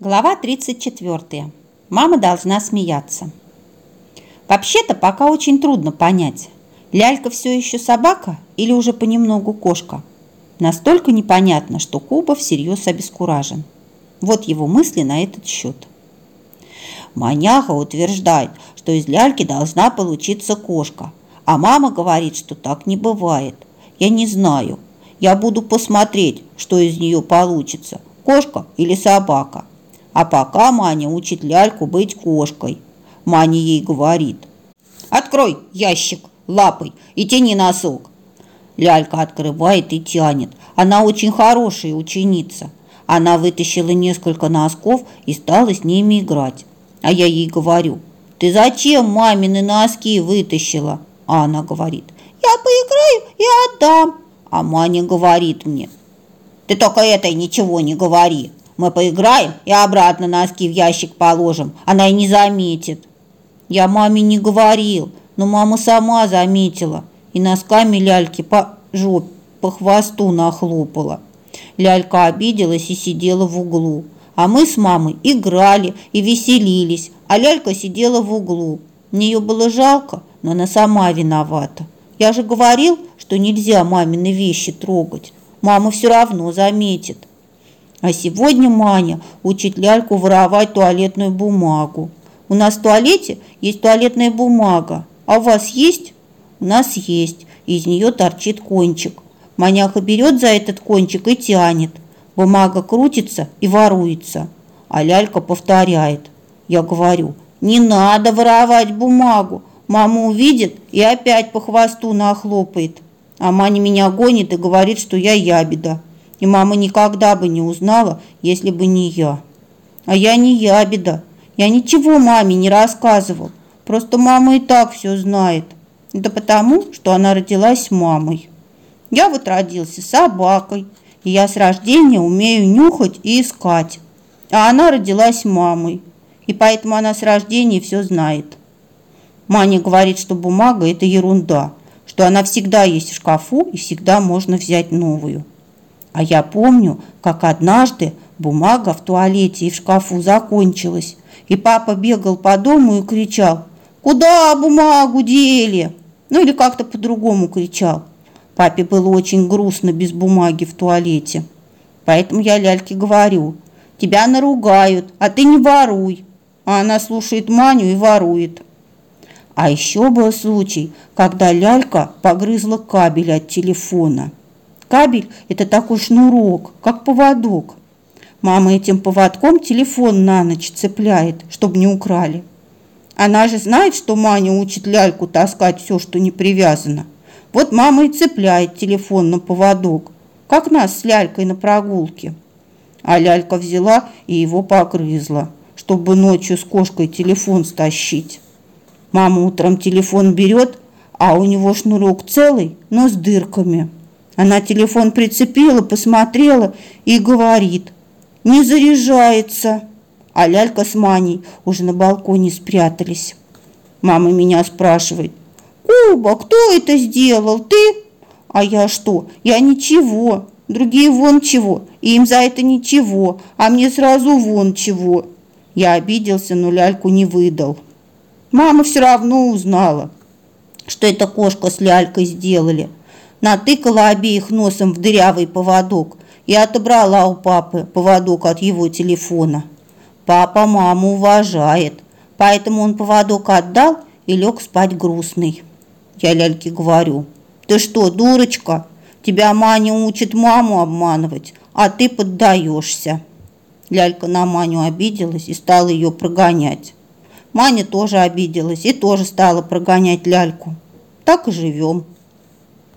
Глава 34. Мама должна смеяться. Вообще-то пока очень трудно понять, лялька все еще собака или уже понемногу кошка. Настолько непонятно, что Куба всерьез обескуражен. Вот его мысли на этот счет. Маняха утверждает, что из ляльки должна получиться кошка, а мама говорит, что так не бывает. Я не знаю. Я буду посмотреть, что из нее получится, кошка или собака. А пока Маня учит ляльку быть кошкой. Маня ей говорит. «Открой ящик лапой и тяни носок». Лялька открывает и тянет. Она очень хорошая ученица. Она вытащила несколько носков и стала с ними играть. А я ей говорю, ты зачем мамины носки вытащила? А она говорит, я поиграю и отдам. А Маня говорит мне, ты только этой ничего не говори. Мы поиграем и обратно носки в ящик положим. Она и не заметит. Я маме не говорил, но мама сама заметила. И носками ляльки по жопе, по хвосту нахлопала. Лялька обиделась и сидела в углу. А мы с мамой играли и веселились, а лялька сидела в углу. Мне ее было жалко, но она сама виновата. Я же говорил, что нельзя мамины вещи трогать. Мама все равно заметит. А сегодня Маня учит ляльку воровать туалетную бумагу. У нас в туалете есть туалетная бумага. А у вас есть? У нас есть. Из нее торчит кончик. Маняха берет за этот кончик и тянет. Бумага крутится и воруется. А лялька повторяет. Я говорю, не надо воровать бумагу. Мама увидит и опять по хвосту нахлопает. А Маня меня гонит и говорит, что я ябеда. И мама никогда бы не узнала, если бы не я. А я не ябеда. Я ничего маме не рассказывал. Просто мама и так все знает. Это потому, что она родилась мамой. Я вот родился собакой, и я с рождения умею нюхать и искать. А она родилась мамой, и поэтому она с рождения все знает. Маня говорит, что бумага – это ерунда, что она всегда есть в шкафу и всегда можно взять новую. А я помню, как однажды бумага в туалете и в шкафу закончилась, и папа бегал по дому и кричал «Куда бумагу дели?» Ну или как-то по-другому кричал. Папе было очень грустно без бумаги в туалете. Поэтому я Ляльке говорю «Тебя наругают, а ты не воруй». А она слушает Маню и ворует. А еще был случай, когда Лялька погрызла кабель от телефона – Кабель – это такой шнурок, как поводок. Мама этим поводком телефон на ночь цепляет, чтобы не украли. Она же знает, что Маня учит ляльку таскать все, что не привязано. Вот мама и цепляет телефон на поводок, как нас с лялькой на прогулке. А лялька взяла и его погрызла, чтобы ночью с кошкой телефон стащить. Мама утром телефон берет, а у него шнурок целый, но с дырками – она телефон прицепила, посмотрела и говорит, не заряжается. А лялька с Маней уже на балконе спрятались. Мама меня спрашивает, Куба, кто это сделал, ты? А я что? Я ничего. Другие вон чего, и им за это ничего, а мне сразу вон чего. Я обиделся, но ляльку не выдал. Мама все равно узнала, что это кошка с лялькой сделали натыкала обеих носом в дырявый поводок и отобрала у папы поводок от его телефона. Папа маму уважает, поэтому он поводок отдал и лег спать грустный. Я ляльке говорю, ты что, дурочка? Тебя Маня учит маму обманывать, а ты поддаешься. Лялька на Маню обиделась и стала ее прогонять. Маня тоже обиделась и тоже стала прогонять ляльку. Так и живем.